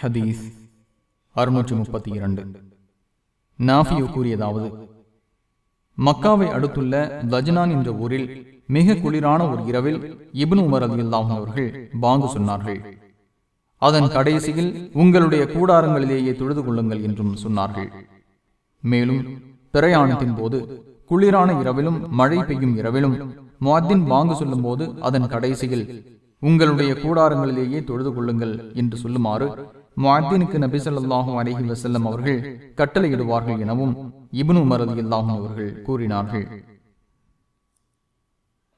ஹதீஸ் அறுநூற்றி முப்பத்தி இரண்டு. நாஃபியோ கூறியதாவது மக்காவை அடுத்துள்ள லஜ்னான் என்ற ஊரில் மிக குளிரான ஒரு இரவில் இப்னு உமர் அலி அல்லாஹும் அவர்கள் பாங்கு சொன்னார்கள். அதன் கடைசியில் உங்களுடைய கூடாரங்களிலேயே தொழுது கொள்ளுங்கள் என்றும் சொன்னார்கள். மேலும் பிரயாணத்தின் போது குளிரான இரவிலும் மழை பெய்யும் இரவிலும் முஅத்தின் பாங்கு சொல்லும் போது அதன் கடைசியில் உங்களுடைய கூடாரங்களிலேயே தொழுது கொள்ளுங்கள் என்று சொல்லுமாறு முஅத்தினுக்கு நபி ஸல்லல்லாஹு அலைஹி அவர்கள் கட்டளையிடுவார்கள் எனவும் இபனு மரதி அல்லாஹும் அவர்கள் கூறினார்கள்.